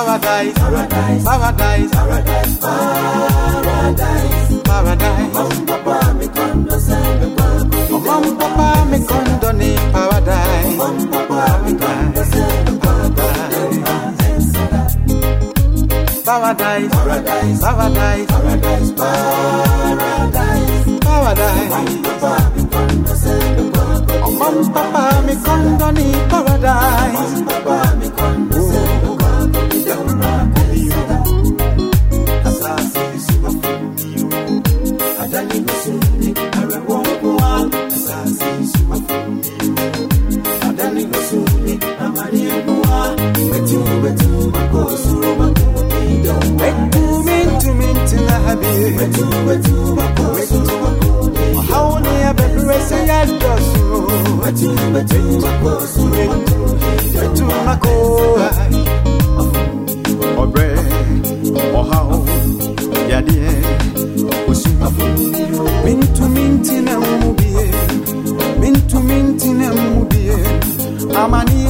paradise, paradise, paradise, paradise, paradise, paradise. Papa mi kondo sembe kwako Mom papa me paradise, Papa mi kondo sembe kwako paradise, Paradise, paradise, paradise, paradise. Paradise. Papa kwako Mom papa me kondo ni paradise. Papa Mintu minti na mubie. Amani,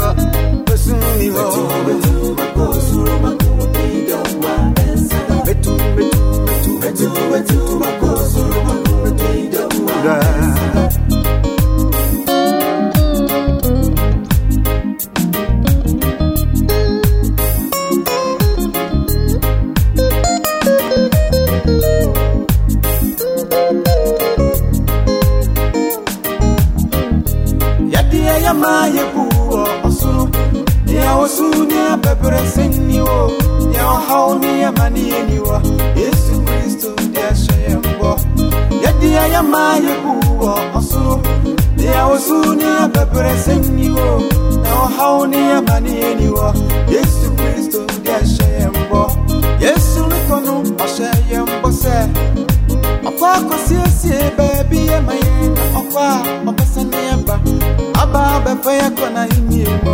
osu ni ya bebere seni wo Ya ohau ni ya mani eni wo Yesu Kristo dia shaye mbo Yadia ya maye buo osuru Ya osu. Ni ya bebere seni wo Ya ohau ni ya mani eni wo Yesu Kristo dia shaye mbo Yesu mikono oshaye mbo se. Ọkwa akọsiesie baabi yɛ ma yɛn na ɔkwa a ɔbɛsa ne aba aba abɛfa yɛ kɔ na yɛnyie mɔ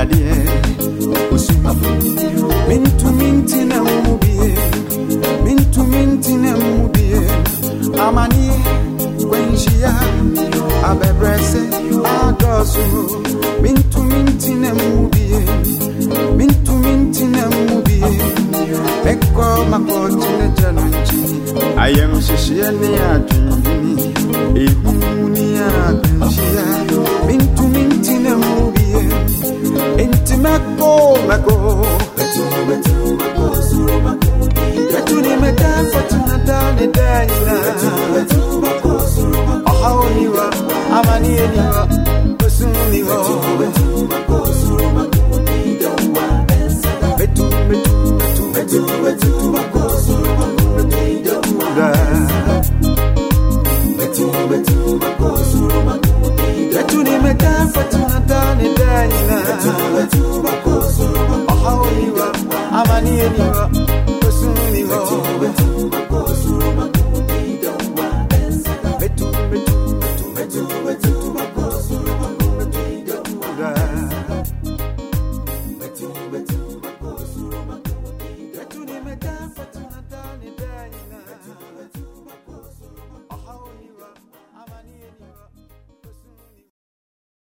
yadeɛ mentumi ntena mu bie mentumi ntena mu bie amaneɛ wanhyia abɛbrɛ sɛ adɔɔso mentumi ntena mu bie mentumi ntena mu bie mɛkɔ makɔkyenɛkyɛ no nkyi ayɛmhyehyeɛ ne adwene Wewe, wewe, wewe, wewe, better, but